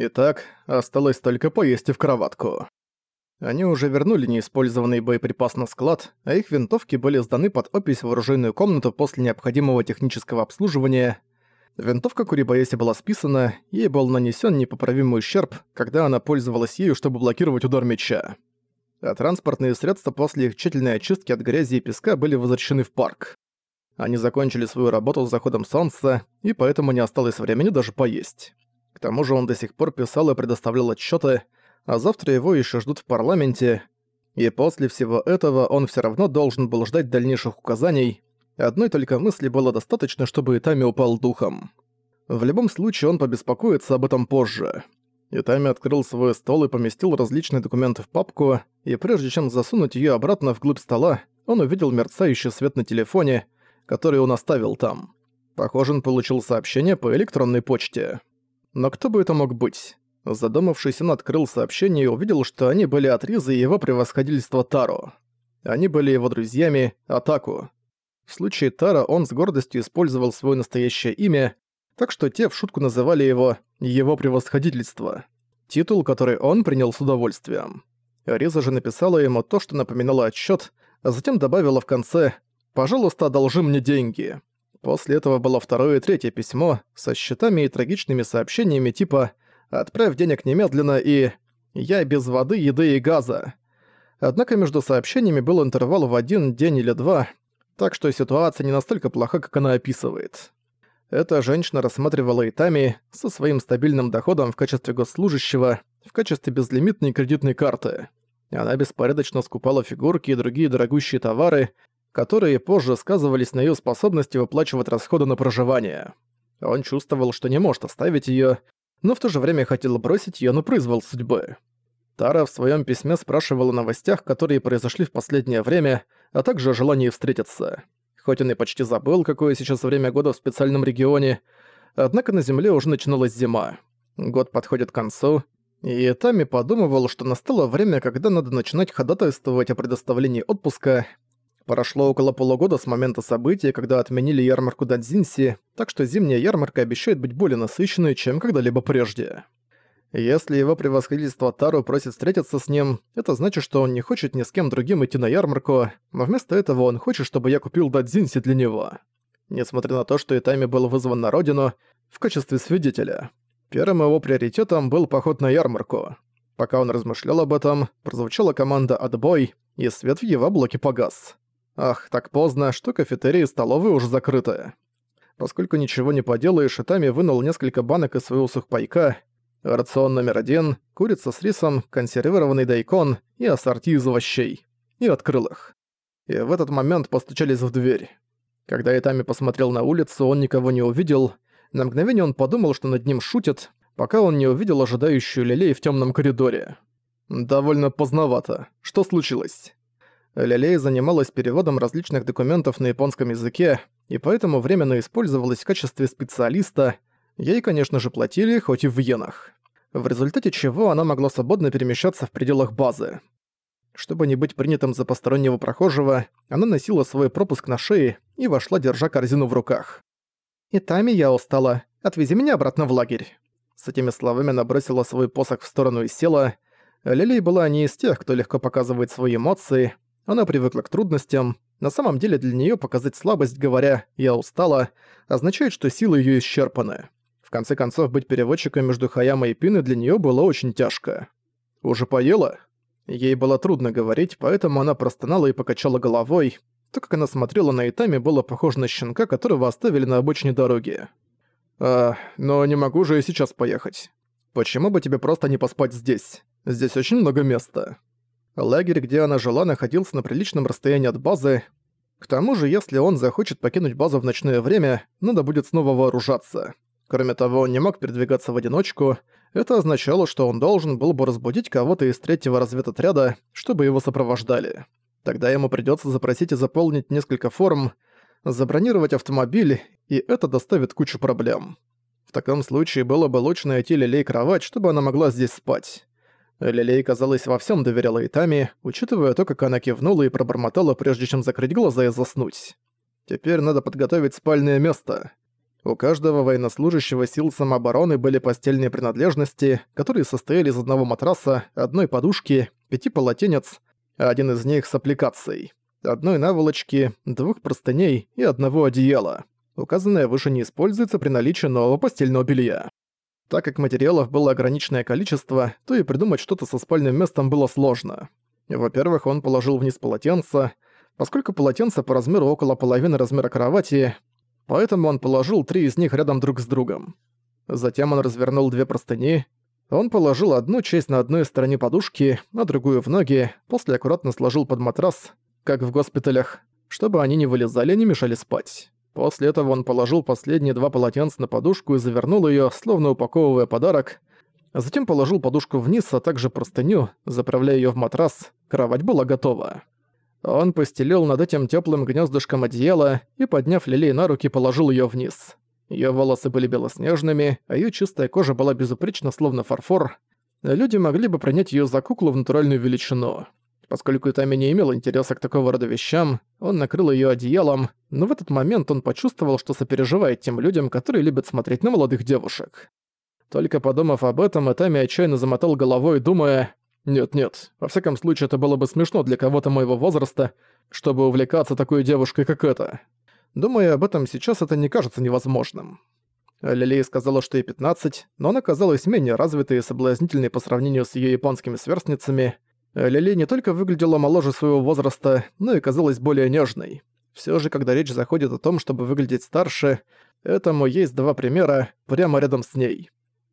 Итак, осталось только поесть и в кроватку. Они уже вернули неиспользованный боеприпас на склад, а их винтовки были сданы под опись в оружейную комнату после необходимого технического обслуживания. Винтовка Курибаеси была списана, ей был нанесен непоправимый ущерб, когда она пользовалась ею, чтобы блокировать удар меча. А транспортные средства после их тщательной очистки от грязи и песка были возвращены в парк. Они закончили свою работу с заходом солнца, и поэтому не осталось времени даже поесть. К тому же он до сих пор писал и предоставлял отчеты, а завтра его еще ждут в парламенте, и после всего этого он все равно должен был ждать дальнейших указаний. Одной только мысли было достаточно, чтобы Итами упал духом. В любом случае он побеспокоится об этом позже. Итами открыл свой стол и поместил различные документы в папку, и прежде чем засунуть ее обратно вглубь стола, он увидел мерцающий свет на телефоне, который он оставил там. Похоже, он получил сообщение по электронной почте. Но кто бы это мог быть? Задумавшись, он открыл сообщение и увидел, что они были от Ризы и его превосходительства Таро. Они были его друзьями Атаку. В случае Тара он с гордостью использовал свое настоящее имя, так что те в шутку называли его «его превосходительство», титул, который он принял с удовольствием. Риза же написала ему то, что напоминало отчет, а затем добавила в конце «пожалуйста, одолжи мне деньги». После этого было второе и третье письмо со счетами и трагичными сообщениями типа «Отправь денег немедленно» и «Я без воды, еды и газа». Однако между сообщениями был интервал в один день или два, так что ситуация не настолько плоха, как она описывает. Эта женщина рассматривала Итами со своим стабильным доходом в качестве госслужащего, в качестве безлимитной кредитной карты. Она беспорядочно скупала фигурки и другие дорогущие товары, которые позже сказывались на ее способности выплачивать расходы на проживание. Он чувствовал, что не может оставить ее, но в то же время хотел бросить ее на произвол судьбы. Тара в своем письме спрашивала о новостях, которые произошли в последнее время, а также о желании встретиться. Хоть он и почти забыл, какое сейчас время года в специальном регионе, однако на Земле уже начиналась зима. Год подходит к концу, и Тами подумывал, что настало время, когда надо начинать ходатайствовать о предоставлении отпуска, Прошло около полугода с момента события, когда отменили ярмарку Дадзинси, так что зимняя ярмарка обещает быть более насыщенной, чем когда-либо прежде. Если его превосходительство Тару просит встретиться с ним, это значит, что он не хочет ни с кем другим идти на ярмарку, но вместо этого он хочет, чтобы я купил Дадзинси для него. Несмотря на то, что Итами был вызван на родину в качестве свидетеля. Первым его приоритетом был поход на ярмарку. Пока он размышлял об этом, прозвучала команда «Отбой», и свет в его блоке погас. Ах, так поздно, что кафетерии и столовые уже закрыты. Поскольку ничего не поделаешь, Итами вынул несколько банок из своего сухпайка, рацион номер один, курица с рисом, консервированный дайкон и ассорти из овощей. И открыл их. И в этот момент постучались в дверь. Когда Итами посмотрел на улицу, он никого не увидел. На мгновение он подумал, что над ним шутят, пока он не увидел ожидающую Лилей в темном коридоре. «Довольно поздновато. Что случилось?» Лилей занималась переводом различных документов на японском языке, и поэтому временно использовалась в качестве специалиста. Ей, конечно же, платили, хоть и в иенах. В результате чего она могла свободно перемещаться в пределах базы. Чтобы не быть принятым за постороннего прохожего, она носила свой пропуск на шее и вошла, держа корзину в руках. «Итами, я устала. Отвези меня обратно в лагерь». С этими словами она бросила свой посох в сторону и села. Лилей была не из тех, кто легко показывает свои эмоции, она привыкла к трудностям. На самом деле для неё показать слабость, говоря «я устала», означает, что силы её исчерпаны. В конце концов, быть переводчиком между Хаяма и Пиной для неё было очень тяжко. «Уже поела?» Ей было трудно говорить, поэтому она простонала и покачала головой. То, как она смотрела на Итами, было похоже на щенка, которого оставили на обочине дороги. «А, но не могу же и сейчас поехать. Почему бы тебе просто не поспать здесь? Здесь очень много места». Лагерь, где она жила, находился на приличном расстоянии от базы. К тому же, если он захочет покинуть базу в ночное время, надо будет снова вооружаться. Кроме того, он не мог передвигаться в одиночку. Это означало, что он должен был бы разбудить кого-то из третьего разведотряда, чтобы его сопровождали. Тогда ему придётся запросить и заполнить несколько форм, забронировать автомобиль, и это доставит кучу проблем. В таком случае было бы лучше найти Лилей кровать, чтобы она могла здесь спать. Лилей, казалось, во всем доверяла Итами, учитывая то, как она кивнула и пробормотала, прежде чем закрыть глаза и заснуть. Теперь надо подготовить спальное место. У каждого военнослужащего сил самообороны были постельные принадлежности, которые состояли из одного матраса, одной подушки, пяти полотенец, один из них с аппликацией, одной наволочки, двух простыней и одного одеяла. Указанное выше не используется при наличии нового постельного белья. Так как материалов было ограниченное количество, то и придумать что-то со спальным местом было сложно. Во-первых, он положил вниз полотенце, поскольку полотенце по размеру около половины размера кровати, поэтому он положил три из них рядом друг с другом. Затем он развернул две простыни, он положил одну часть на одной стороне подушки, а другую в ноги, после аккуратно сложил под матрас, как в госпиталях, чтобы они не вылезали и не мешали спать. После этого он положил последние два полотенца на подушку и завернул её, словно упаковывая подарок. Затем положил подушку вниз, а также простыню, заправляя её в матрас. Кровать была готова. Он постелил над этим тёплым гнёздышком одеяло и, подняв Лилей на руки, положил её вниз. Её волосы были белоснежными, а её чистая кожа была безупречна, словно фарфор. Люди могли бы принять её за куклу в натуральную величину. Поскольку Итами не имел интереса к такого рода вещам, он накрыл её одеялом, но в этот момент он почувствовал, что сопереживает тем людям, которые любят смотреть на молодых девушек. Только подумав об этом, Итами отчаянно замотал головой, думая, «Нет-нет, во всяком случае это было бы смешно для кого-то моего возраста, чтобы увлекаться такой девушкой, как эта». Думая об этом, сейчас это не кажется невозможным. Лилей сказала, что ей 15, но она казалась менее развитой и соблазнительной по сравнению с её японскими сверстницами, Лили не только выглядела моложе своего возраста, но и казалась более нежной. Все же, когда речь заходит о том, чтобы выглядеть старше, этому есть два примера прямо рядом с ней.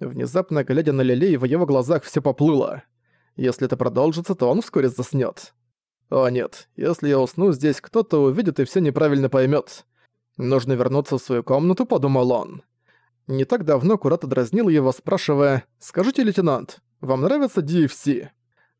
Внезапно, глядя на Лили, в его глазах все поплыло. Если это продолжится, то он вскоре заснет. О нет, если я усну здесь, кто-то увидит и все неправильно поймет. Нужно вернуться в свою комнату, подумал он. Не так давно Курата дразнил его, спрашивая, «Скажите, лейтенант, вам нравится DFC?»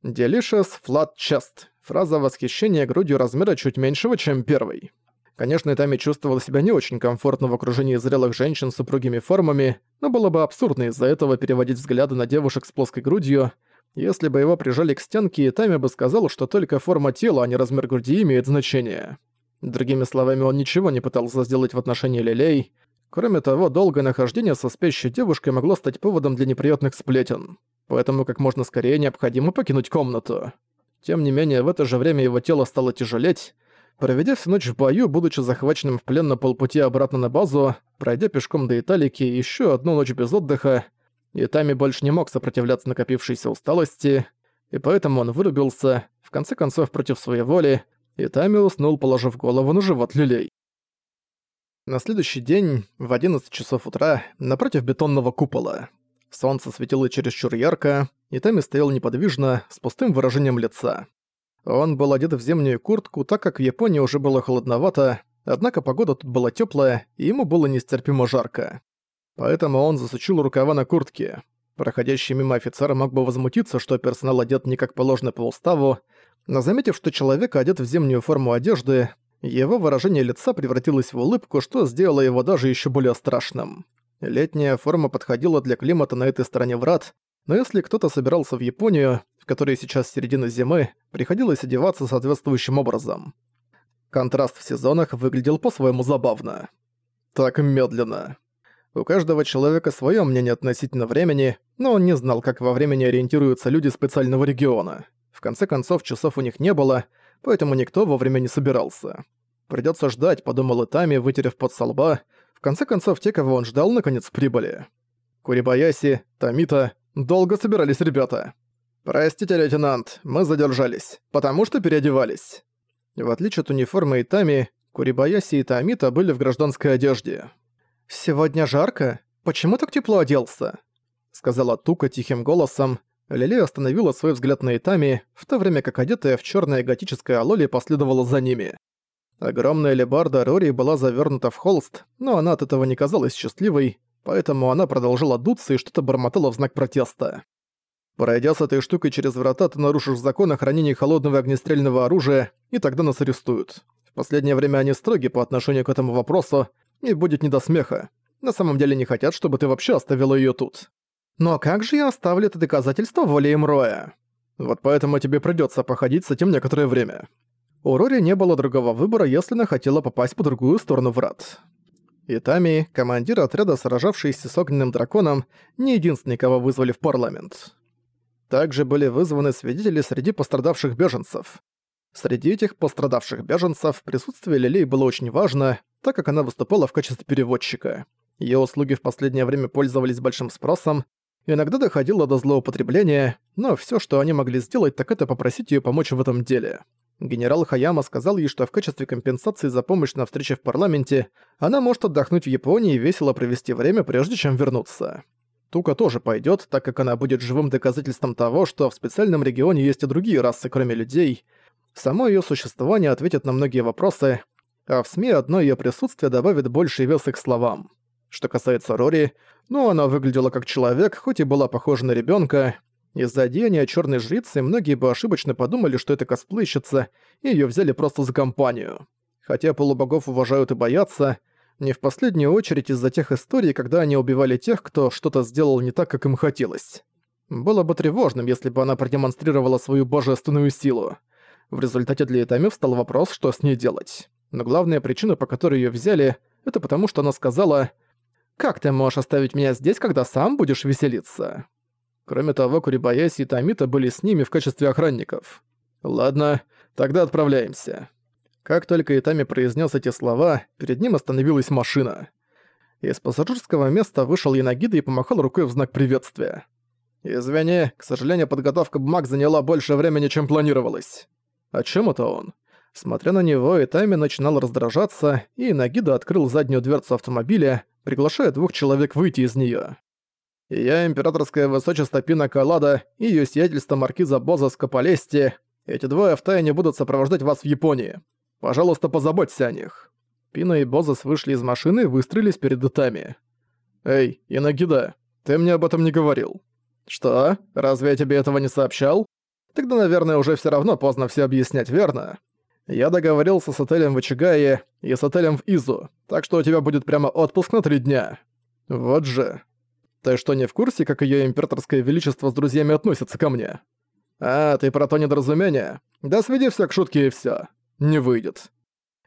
Delicious Flat Chest. Фраза восхищения грудью размера чуть меньшего, чем первый. Конечно, Тами чувствовал себя не очень комфортно в окружении зрелых женщин с упругими формами, но было бы абсурдно из-за этого переводить взгляды на девушек с плоской грудью. Если бы его прижали к стенке, Тами бы сказал, что только форма тела, а не размер груди имеет значение. Другими словами, он ничего не пытался сделать в отношении Лилей. Кроме того, долгое нахождение со спящей девушкой могло стать поводом для неприятных сплетен поэтому как можно скорее необходимо покинуть комнату. Тем не менее, в это же время его тело стало тяжелеть. Проведя всю ночь в бою, будучи захваченным в плен на полпути обратно на базу, пройдя пешком до Италики и ещё одну ночь без отдыха, Итами больше не мог сопротивляться накопившейся усталости, и поэтому он вырубился, в конце концов против своей воли, Итами уснул, положив голову на живот люлей. На следующий день, в 11 часов утра, напротив бетонного купола. Солнце светило чересчур ярко, и Тами стоял неподвижно, с пустым выражением лица. Он был одет в зимнюю куртку, так как в Японии уже было холодновато, однако погода тут была тёплая, и ему было нестерпимо жарко. Поэтому он засучил рукава на куртке. Проходящий мимо офицер мог бы возмутиться, что персонал одет не как положено по уставу, но заметив, что человек одет в зимнюю форму одежды, его выражение лица превратилось в улыбку, что сделало его даже ещё более страшным. Летняя форма подходила для климата на этой стороне врат, но если кто-то собирался в Японию, в которой сейчас середина зимы, приходилось одеваться соответствующим образом. Контраст в сезонах выглядел по-своему забавно. Так медленно. У каждого человека свое мнение относительно времени, но он не знал, как во времени ориентируются люди специального региона. В конце концов, часов у них не было, поэтому никто вовремя не собирался. Придется ждать, подумал Итами, вытерев под со лба, в конце концов, те, кого он ждал, наконец прибыли. Курибаяси, Тамита, долго собирались ребята. «Простите, лейтенант, мы задержались, потому что переодевались». В отличие от униформы Итами, Курибаяси и Тамита были в гражданской одежде. «Сегодня жарко? Почему так тепло оделся?» Сказала Тука тихим голосом. Лили остановила свой взгляд на Итами, в то время как одетая в черное готическое алоли последовала за ними. Огромная лебарда Рори была завернута в холст, но она от этого не казалась счастливой, поэтому она продолжала дуться и что-то бормотала в знак протеста. Пройдя с этой штукой через врата, ты нарушишь закон о хранении холодного огнестрельного оружия, и тогда нас арестуют. В последнее время они строги по отношению к этому вопросу, и будет не до смеха. На самом деле не хотят, чтобы ты вообще оставила её тут. Но как же я оставлю это доказательство волей Мроя? Вот поэтому тебе придётся походить с этим некоторое время. У Рори не было другого выбора, если она хотела попасть по другую сторону врат. Итами, командир отряда, сражавшийся с огненным драконом, не единственный, кого вызвали в парламент. Также были вызваны свидетели среди пострадавших беженцев. Среди этих пострадавших беженцев присутствие Лилей было очень важно, так как она выступала в качестве переводчика. Её услуги в последнее время пользовались большим спросом, иногда доходило до злоупотребления, но всё, что они могли сделать, так это попросить её помочь в этом деле. Генерал Хаяма сказал ей, что в качестве компенсации за помощь на встрече в парламенте она может отдохнуть в Японии и весело провести время, прежде чем вернуться. Тука тоже пойдет, так как она будет живым доказательством того, что в специальном регионе есть и другие расы, кроме людей. Само ее существование ответит на многие вопросы, а в СМИ одно ее присутствие добавит больший вес их словам. Что касается Рори, ну она выглядела как человек, хоть и была похожа на ребенка, из-за одеяния черной жрицы многие бы ошибочно подумали, что это косплейщица, и её взяли просто за компанию. Хотя полубогов уважают и боятся, не в последнюю очередь из-за тех историй, когда они убивали тех, кто что-то сделал не так, как им хотелось. Было бы тревожным, если бы она продемонстрировала свою божественную силу. В результате для Итами встал вопрос, что с ней делать. Но главная причина, по которой её взяли, это потому, что она сказала «Как ты можешь оставить меня здесь, когда сам будешь веселиться?» Кроме того, Курибаяси и Тамита были с ними в качестве охранников. Ладно, тогда отправляемся. Как только Итами произнес эти слова, перед ним остановилась машина. Из пассажирского места вышел Янагида и помахал рукой в знак приветствия. «Извини, к сожалению, подготовка бумаг заняла больше времени, чем планировалось». «О чем это он?» Смотря на него, Итами начинал раздражаться, и Нагида открыл заднюю дверцу автомобиля, приглашая двух человек выйти из нее я императорское высочество Пина Калада и её сиятельство маркиза Боза Скополести. Эти двое втайне будут сопровождать вас в Японии. Пожалуйста, позаботься о них». Пина и Бозас вышли из машины и выстроились перед Итами. «Эй, Инагида, ты мне об этом не говорил». «Что? Разве я тебе этого не сообщал? Тогда, наверное, уже всё равно поздно всё объяснять, верно? Я договорился с отелем в Ичигае и с отелем в Изу, так что у тебя будет прямо отпуск на три дня». «Вот же. Ты что, не в курсе, как её императорское величество с друзьями относится ко мне? А, ты про то недоразумение? Да сведи всё к шутке и всё. Не выйдет.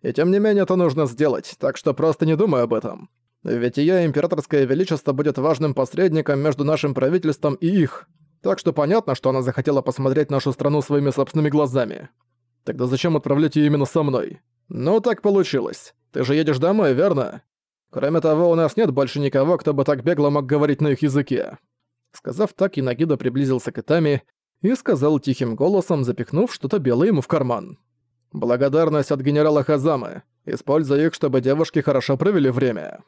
И тем не менее это нужно сделать, так что просто не думай об этом. Ведь её императорское величество будет важным посредником между нашим правительством и их. Так что понятно, что она захотела посмотреть нашу страну своими собственными глазами. Тогда зачем отправлять её именно со мной? Ну, так получилось. Ты же едешь домой, верно? Кроме того, у нас нет больше никого, кто бы так бегло мог говорить на их языке». Сказав так, Инагида приблизился к Итами и сказал тихим голосом, запихнув что-то белое ему в карман. «Благодарность от генерала Хазамы. Используй их, чтобы девушки хорошо провели время».